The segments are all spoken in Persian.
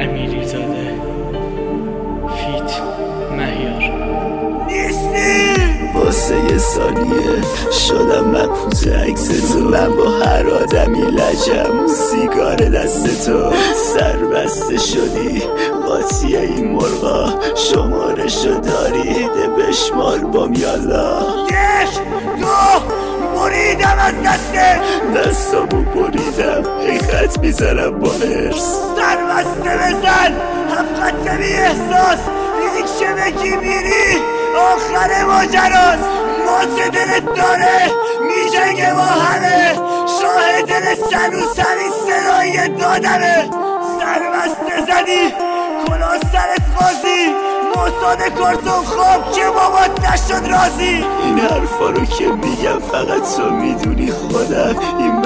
امیریزاده فیت مهیار. نیستی! واسه یه ثانیه شدم مبهوت عکس تو. من با هر آدمی لجم. سیگار دست تو. سر بسته شدی. قاطی این مرغا. شمارشو داری. ده بشمار با یالا یک دو بریدم از دسته دستامو بریدم. خط می‌زنم با ارس سر بسته بزن. هم خط بی احساس. این که بگی میری؟ آخر ماجراست. مات دلت داره. میجنگه با همه. شاه دل سنوس همین صدای دادمه. سر بسته زدی. کلا سرت قاضی موساد کارتون خواب که بابات نشد رازی این حرفا رو که میگم فقط تو می‌دونی خودم. این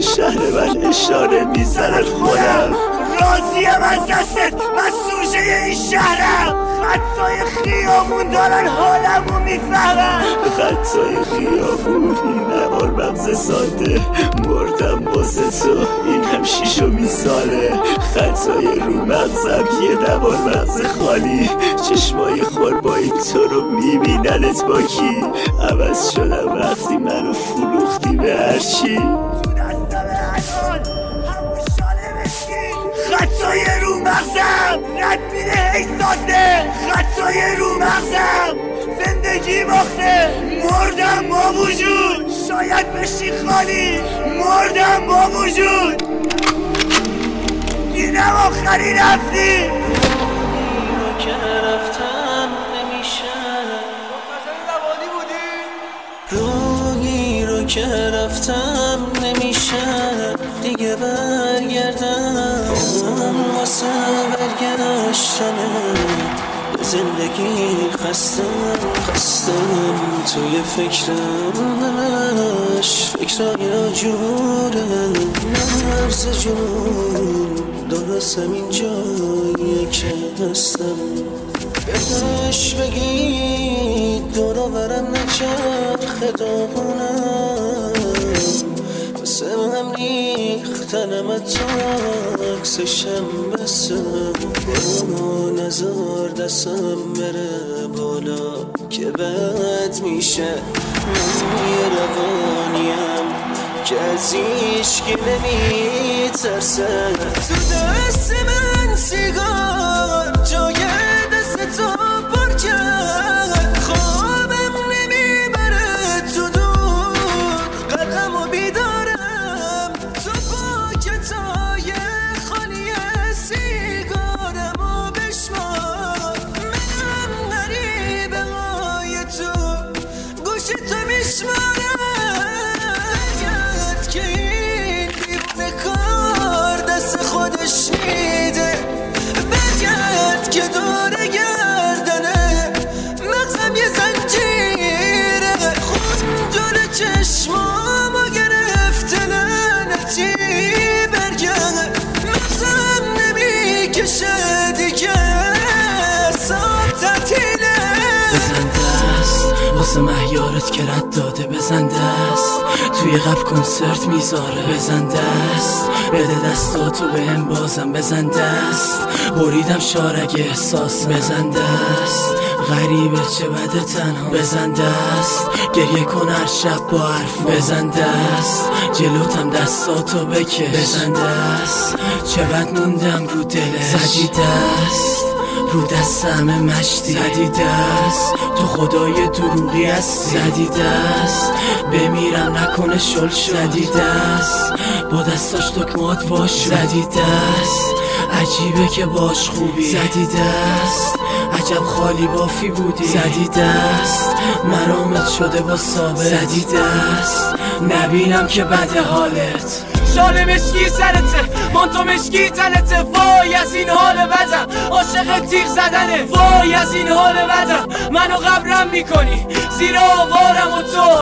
شهر من اشاره می‌زنن خودم. راضیم از دستت من سوژه این شهرم. خطای خیامون دارن حالمو می‌فهمم خطای خیابون این نوار مغز ساده. مردم واسه تو این هم شیش و میساله خطای رو مغزم یه نوار مغز خالی. چشمای خور با این تو رو میبیننت با کی؟ عوض شدم وقتی منو فروختی به هرچی. خطای رو مغزم. رد میره هی ساده خطای رو مغزم. زندگی باخته. مردم با وجود. شاید بشی خالی. مردم با وجود. اینم آخری رفتی. رو که رفتم نمیشه. روحی رو که رفتم نمیشه. دیگه برگردم. واسه به زندگی خستم خستم. توی فکرم همش فکرای جوره. مرز جنون درست همین جایی که هستم. بهش بگی دور برم نچرخ داغونم. ریختنم تو عکسشم بسم برو نزار دستم بره بالا که بد میشه. من یه روانیم که از ایشکی نمیترسه. تو دست من سیگار بگرد که واسه مهیارت که رد داده بزن دست. توی قبل کنسرت می‌ذاره بزن دست. بده دستاتو به هم بازم بزن دست. بریدم شارگ احساس بزن دست. غریبه چه بده تنها بزن دست. گریه کن هر شب با حرف بزن دست. جلوتم دستاتو بکش بزن دست. چه بد موندم رو دلش. زدی دست. رو دست همه مشتی. زدی دست تو خدای دروغی هستی. زدی دست بمیرم نکنه شل شد زدی دست با دستاش دکمات واش زدی دست عجیبه که باش خوبی. زدی دست عجب خالی بافی بودی. زدی دست مرامت شده با ثابت. زدی دست نبینم که بده حالت. شال مشکی سرته. مانتو مشکی تنته. وای از این حال بدم. عاشق تیغ زدنه. وای از این حال بدم. منو قبرم می‌کنی. زیر آوارم و تو.